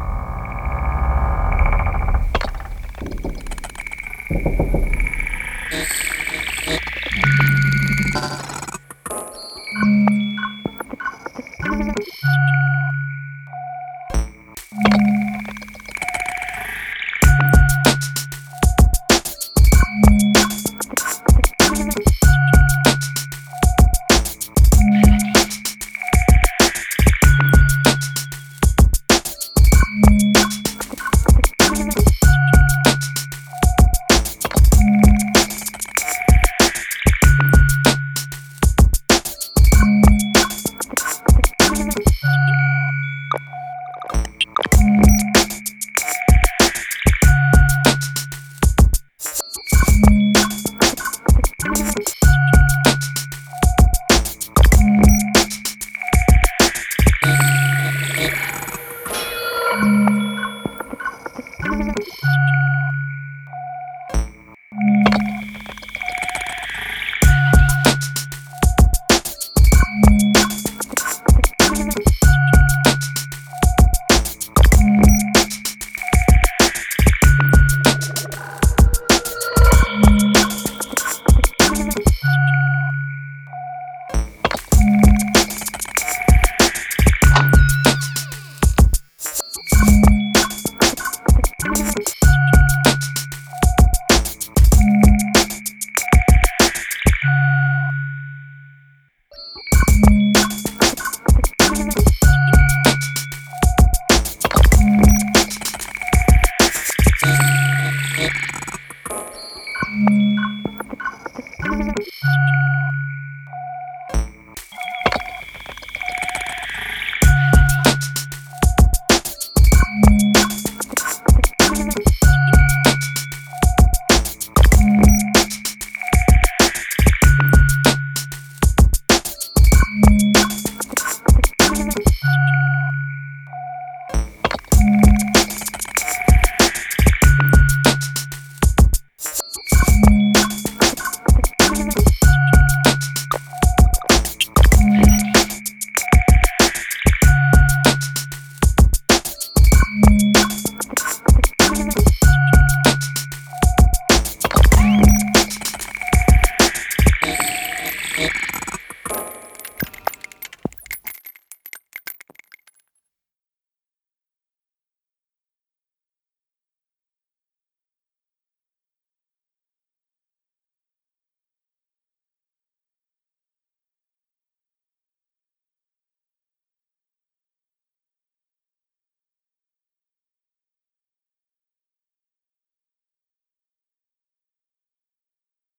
you Thank you.